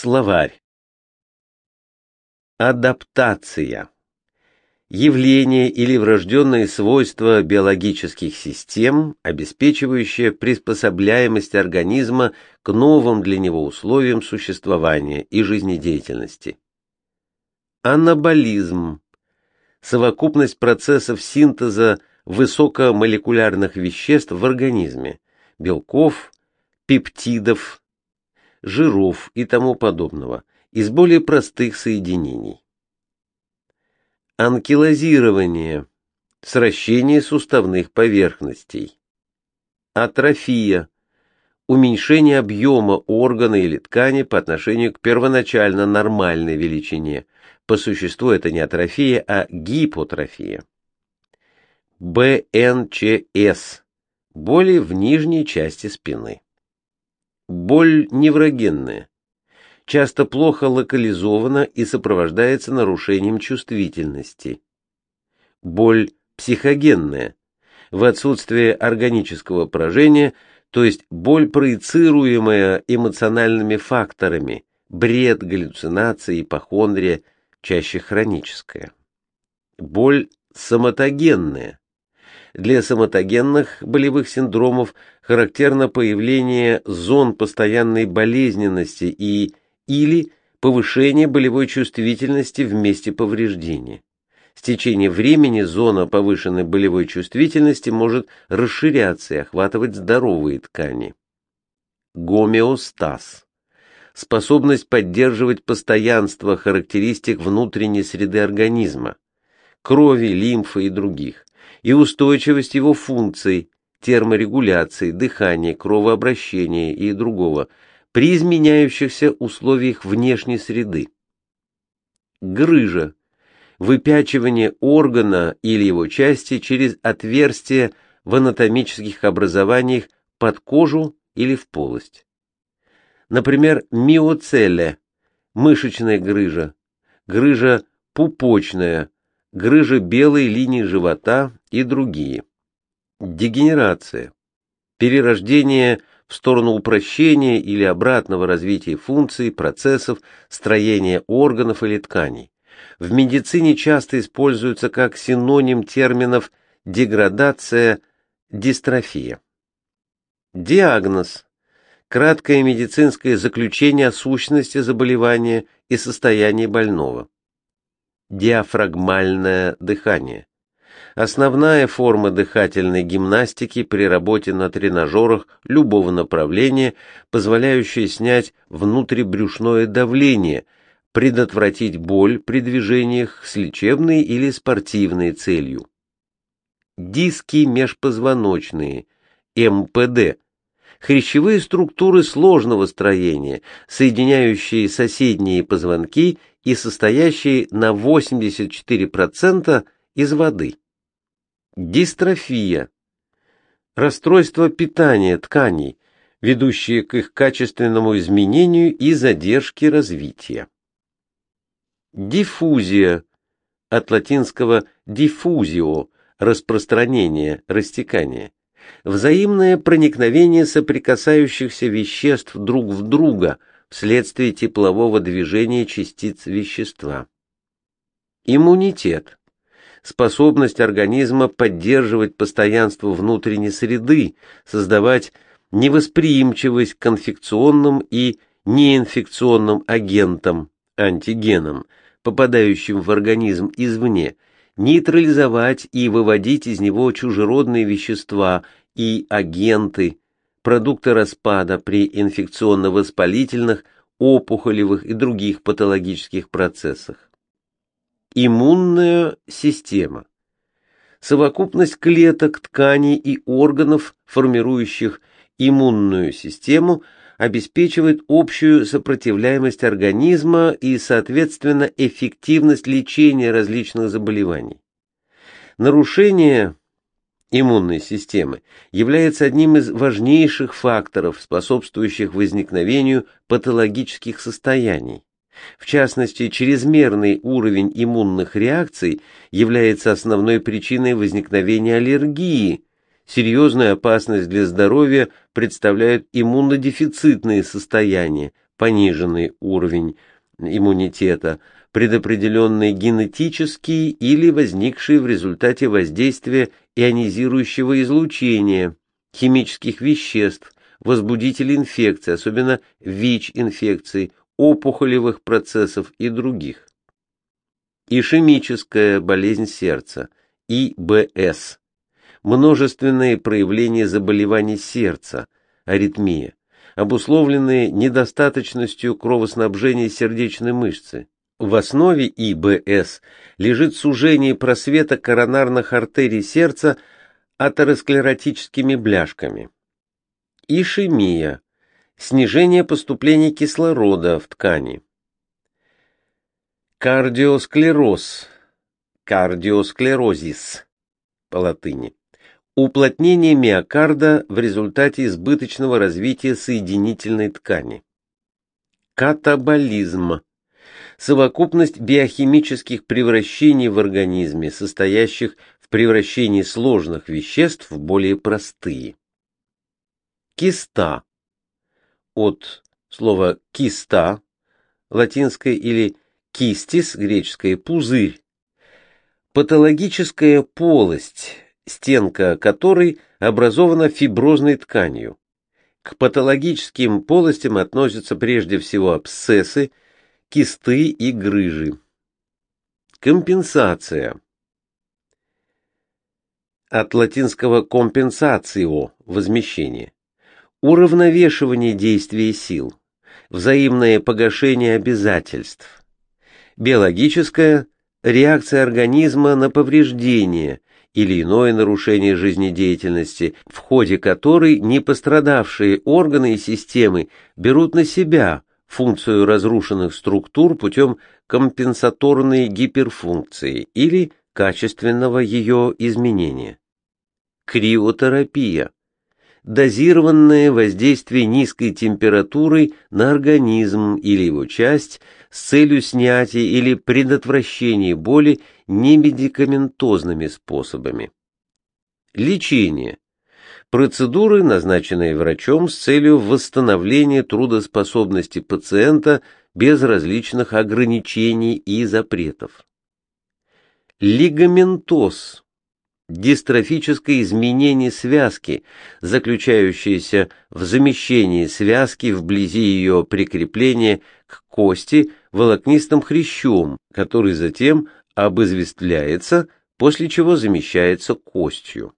Словарь. Адаптация. Явление или врожденные свойства биологических систем, обеспечивающее приспособляемость организма к новым для него условиям существования и жизнедеятельности. Анаболизм. Совокупность процессов синтеза высокомолекулярных веществ в организме, белков, пептидов, жиров и тому подобного из более простых соединений. Анкилозирование – сращение суставных поверхностей. Атрофия – уменьшение объема органа или ткани по отношению к первоначально нормальной величине. По существу это не атрофия, а гипотрофия. БНЧС – боли в нижней части спины. Боль неврогенная. Часто плохо локализована и сопровождается нарушением чувствительности. Боль психогенная. В отсутствие органического поражения, то есть боль, проецируемая эмоциональными факторами, бред, галлюцинации, ипохондрия, чаще хроническая. Боль соматогенная. Для соматогенных болевых синдромов характерно появление зон постоянной болезненности и или повышение болевой чувствительности в месте повреждения. С течением времени зона повышенной болевой чувствительности может расширяться и охватывать здоровые ткани. Гомеостаз. Способность поддерживать постоянство характеристик внутренней среды организма, крови, лимфы и других, и устойчивость его функций, терморегуляции, дыхания, кровообращения и другого при изменяющихся условиях внешней среды. Грыжа – выпячивание органа или его части через отверстие в анатомических образованиях под кожу или в полость. Например, миоцеле – мышечная грыжа, грыжа пупочная, грыжа белой линии живота и другие. Дегенерация. Перерождение в сторону упрощения или обратного развития функций, процессов, строения органов или тканей. В медицине часто используется как синоним терминов деградация, дистрофия. Диагноз. Краткое медицинское заключение о сущности заболевания и состоянии больного диафрагмальное дыхание. Основная форма дыхательной гимнастики при работе на тренажерах любого направления, позволяющая снять внутрибрюшное давление, предотвратить боль при движениях с лечебной или спортивной целью. Диски межпозвоночные, МПД, хрящевые структуры сложного строения, соединяющие соседние позвонки и состоящие на 84% из воды. Дистрофия. Расстройство питания тканей, ведущие к их качественному изменению и задержке развития. Диффузия. От латинского diffusio – распространение, растекание. Взаимное проникновение соприкасающихся веществ друг в друга – вследствие теплового движения частиц вещества. Иммунитет – способность организма поддерживать постоянство внутренней среды, создавать невосприимчивость к инфекционным и неинфекционным агентам, антигенам, попадающим в организм извне, нейтрализовать и выводить из него чужеродные вещества и агенты, продукты распада при инфекционно-воспалительных, опухолевых и других патологических процессах. Иммунная система. Совокупность клеток, тканей и органов, формирующих иммунную систему, обеспечивает общую сопротивляемость организма и, соответственно, эффективность лечения различных заболеваний. Нарушение иммунной системы является одним из важнейших факторов, способствующих возникновению патологических состояний. В частности, чрезмерный уровень иммунных реакций является основной причиной возникновения аллергии. Серьезную опасность для здоровья представляют иммунодефицитные состояния, пониженный уровень иммунитета, предопределенный генетически или возникший в результате воздействия ионизирующего излучения, химических веществ, возбудителей инфекций, особенно ВИЧ-инфекций, опухолевых процессов и других. Ишемическая болезнь сердца, ИБС, множественные проявления заболеваний сердца, аритмия, обусловленные недостаточностью кровоснабжения сердечной мышцы. В основе ИБС лежит сужение просвета коронарных артерий сердца атеросклеротическими бляшками. Ишемия – снижение поступления кислорода в ткани. Кардиосклероз, кардиосклерозис по латыни уплотнение миокарда в результате избыточного развития соединительной ткани. Катаболизм – совокупность биохимических превращений в организме, состоящих в превращении сложных веществ в более простые. Киста – от слова «киста», латинское или «кистис», греческое «пузырь», патологическая полость – стенка которой образована фиброзной тканью. К патологическим полостям относятся прежде всего абсцессы, кисты и грыжи. Компенсация. От латинского compensatio – возмещение. Уравновешивание действия сил. Взаимное погашение обязательств. Биологическая – реакция организма на повреждение, или иное нарушение жизнедеятельности, в ходе которой непострадавшие органы и системы берут на себя функцию разрушенных структур путем компенсаторной гиперфункции или качественного ее изменения. Криотерапия дозированное воздействие низкой температуры на организм или его часть с целью снятия или предотвращения боли немедикаментозными способами. Лечение. Процедуры, назначенные врачом с целью восстановления трудоспособности пациента без различных ограничений и запретов. Лигаментоз дистрофическое изменение связки, заключающееся в замещении связки вблизи ее прикрепления к кости волокнистым хрящом, который затем обызвествляется, после чего замещается костью.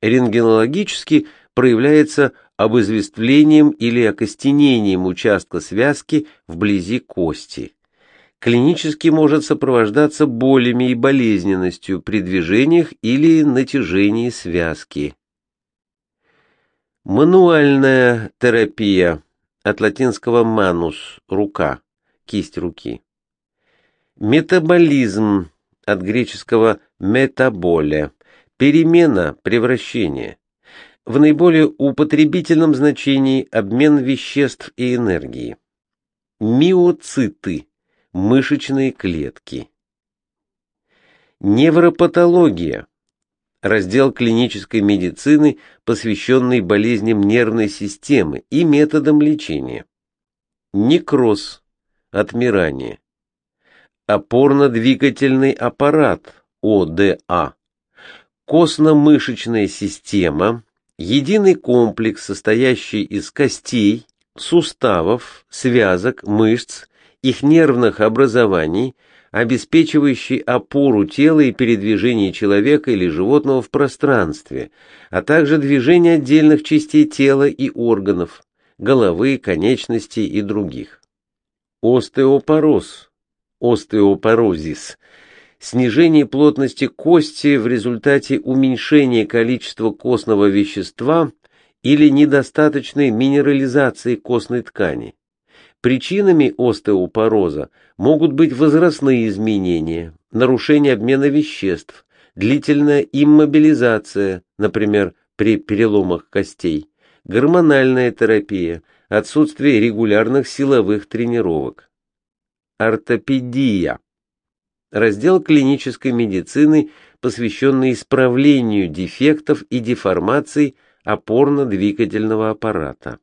Рентгенологически проявляется обызвествлением или окостенением участка связки вблизи кости клинически может сопровождаться болями и болезненностью при движениях или натяжении связки. Мануальная терапия от латинского manus – рука, кисть руки. Метаболизм от греческого метаболе – перемена, превращение. В наиболее употребительном значении обмен веществ и энергии. Миоциты мышечные клетки. Невропатология. Раздел клинической медицины, посвященный болезням нервной системы и методам лечения. Некроз. Отмирание. Опорно-двигательный аппарат. ОДА. Костно-мышечная система. Единый комплекс, состоящий из костей, суставов, связок, мышц, их нервных образований, обеспечивающий опору тела и передвижение человека или животного в пространстве, а также движение отдельных частей тела и органов, головы, конечностей и других. Остеопороз, остеопорозис, снижение плотности кости в результате уменьшения количества костного вещества или недостаточной минерализации костной ткани. Причинами остеопороза могут быть возрастные изменения, нарушение обмена веществ, длительная иммобилизация, например, при переломах костей, гормональная терапия, отсутствие регулярных силовых тренировок. Ортопедия. Раздел клинической медицины, посвященный исправлению дефектов и деформаций опорно-двигательного аппарата.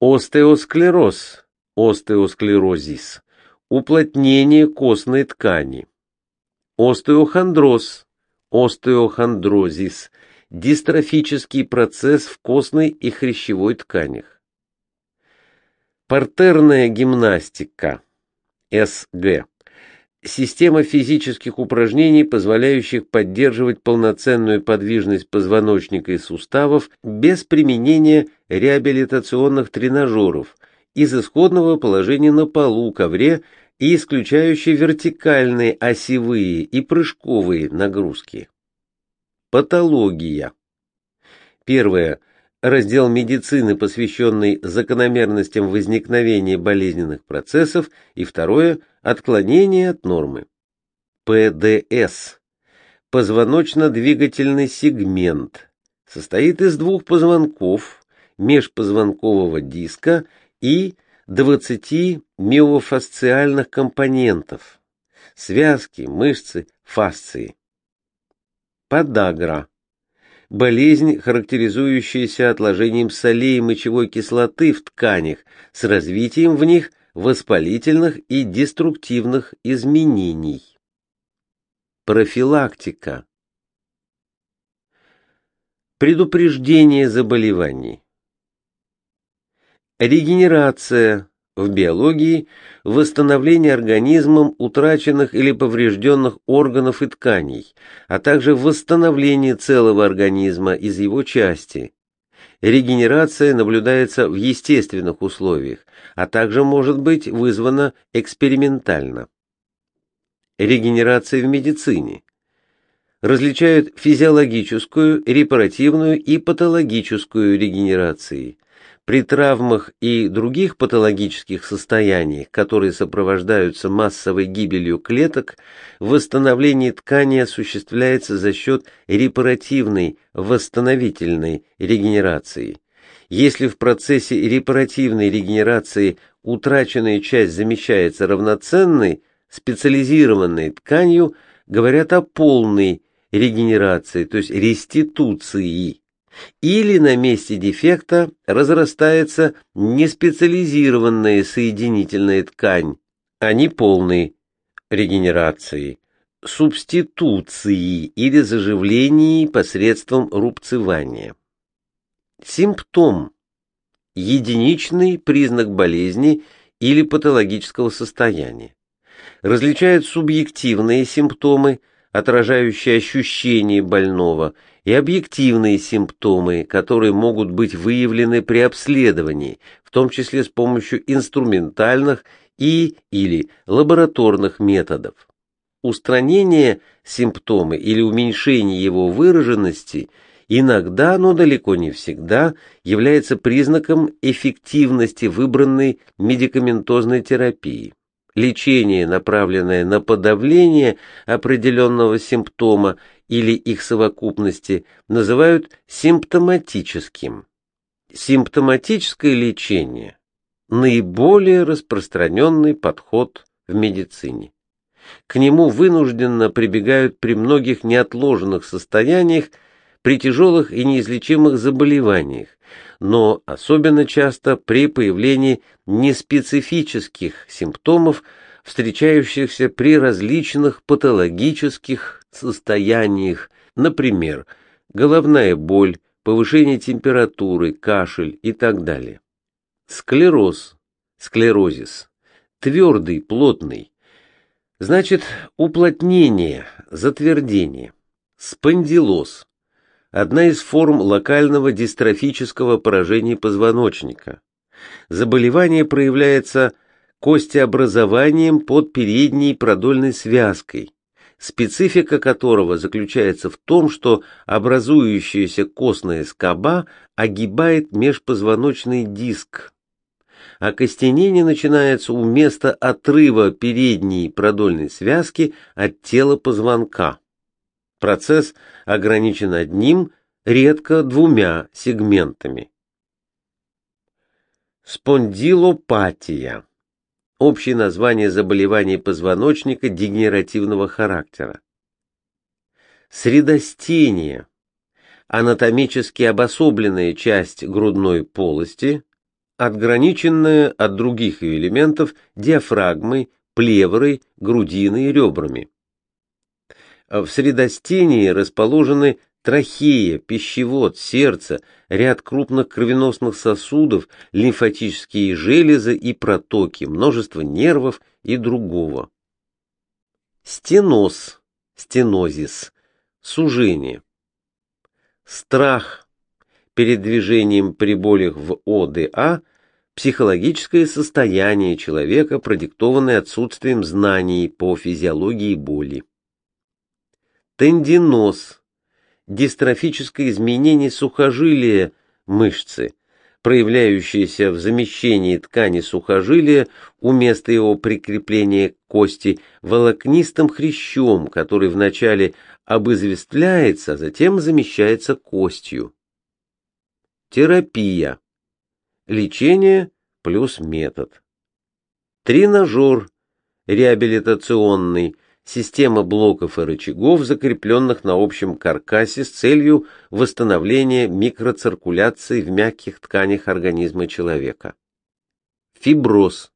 Остеосклероз, остеосклерозис, уплотнение костной ткани. Остеохондроз, остеохондрозис, дистрофический процесс в костной и хрящевой тканях. Партерная гимнастика, СГ. Система физических упражнений, позволяющих поддерживать полноценную подвижность позвоночника и суставов без применения реабилитационных тренажеров из исходного положения на полу, ковре и исключающей вертикальные осевые и прыжковые нагрузки. Патология. Первое. Раздел медицины, посвященный закономерностям возникновения болезненных процессов, и второе – отклонение от нормы. ПДС. Позвоночно-двигательный сегмент. Состоит из двух позвонков, межпозвонкового диска и 20 миофасциальных компонентов, связки, мышцы, фасции. Подагра. Болезнь, характеризующаяся отложением солей мочевой кислоты в тканях с развитием в них воспалительных и деструктивных изменений. Профилактика. Предупреждение заболеваний. Регенерация в биологии – восстановление организмом утраченных или поврежденных органов и тканей, а также восстановление целого организма из его части. Регенерация наблюдается в естественных условиях, а также может быть вызвана экспериментально. Регенерация в медицине различают физиологическую, репаративную и патологическую регенерации. При травмах и других патологических состояниях, которые сопровождаются массовой гибелью клеток, восстановление ткани осуществляется за счет репаративной, восстановительной регенерации. Если в процессе репаративной регенерации утраченная часть замещается равноценной, специализированной тканью, говорят о полной регенерации, то есть реституции или на месте дефекта разрастается неспециализированная соединительная ткань, а не полной регенерации, субституции или заживлении посредством рубцевания. Симптом – единичный признак болезни или патологического состояния. Различают субъективные симптомы, отражающие ощущения больного, и объективные симптомы, которые могут быть выявлены при обследовании, в том числе с помощью инструментальных и или лабораторных методов. Устранение симптома или уменьшение его выраженности иногда, но далеко не всегда, является признаком эффективности выбранной медикаментозной терапии. Лечение, направленное на подавление определенного симптома или их совокупности, называют симптоматическим. Симптоматическое лечение – наиболее распространенный подход в медицине. К нему вынужденно прибегают при многих неотложных состояниях, при тяжелых и неизлечимых заболеваниях, но особенно часто при появлении неспецифических симптомов, встречающихся при различных патологических состояниях, например, головная боль, повышение температуры, кашель и так далее. Склероз, склерозис, твердый, плотный, значит уплотнение, затвердение. Спондилоз, одна из форм локального дистрофического поражения позвоночника. Заболевание проявляется костеобразованием под передней продольной связкой, специфика которого заключается в том, что образующаяся костная скоба огибает межпозвоночный диск. Окостенение начинается у места отрыва передней продольной связки от тела позвонка. Процесс ограничен одним, редко двумя сегментами. Спондилопатия. Общее название заболевания позвоночника дегенеративного характера. Средостение. Анатомически обособленная часть грудной полости, отграниченная от других элементов диафрагмой, плеврой, грудиной и ребрами. В средостении расположены трахея, пищевод, сердце, ряд крупных кровеносных сосудов, лимфатические железы и протоки, множество нервов и другого. Стеноз, стенозис, сужение. Страх перед движением при болях в ОДА – психологическое состояние человека, продиктованное отсутствием знаний по физиологии боли. Тендиноз – дистрофическое изменение сухожилия мышцы, проявляющееся в замещении ткани сухожилия у места его прикрепления к кости волокнистым хрящом, который вначале обызвествляется, а затем замещается костью. Терапия. Лечение плюс метод. Тренажер. Реабилитационный. Система блоков и рычагов, закрепленных на общем каркасе с целью восстановления микроциркуляции в мягких тканях организма человека. Фиброз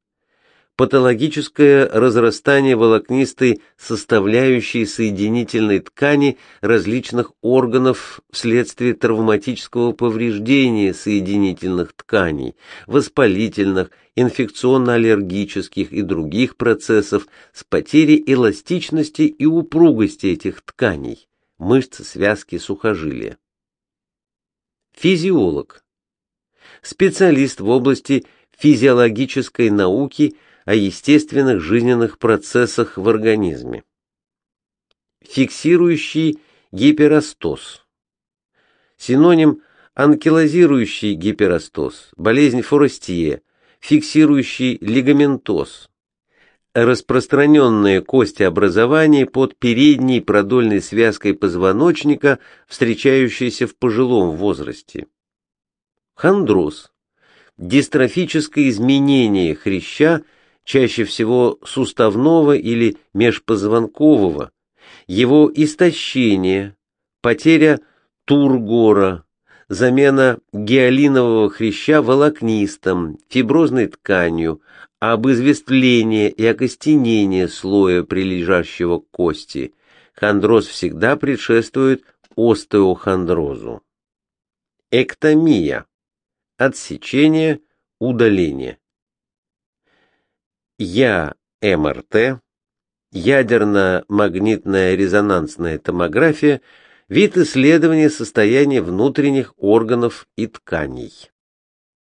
патологическое разрастание волокнистой составляющей соединительной ткани различных органов вследствие травматического повреждения соединительных тканей, воспалительных, инфекционно-аллергических и других процессов с потерей эластичности и упругости этих тканей, мышц, связки, сухожилия. Физиолог. Специалист в области физиологической науки – о естественных жизненных процессах в организме. Фиксирующий гиперостоз. Синоним анкилозирующий гиперостоз, болезнь Форестье, фиксирующий лигаментоз, распространенное костеобразование под передней продольной связкой позвоночника, встречающееся в пожилом возрасте. Хондроз. Дистрофическое изменение хряща чаще всего суставного или межпозвонкового, его истощение, потеря тургора, замена гиалинового хряща волокнистым, фиброзной тканью, обызвествление и окостенение слоя прилежащего к кости. Хондроз всегда предшествует остеохондрозу. Эктомия. Отсечение, удаление. Я-МРТ, ядерно-магнитная резонансная томография, вид исследования состояния внутренних органов и тканей.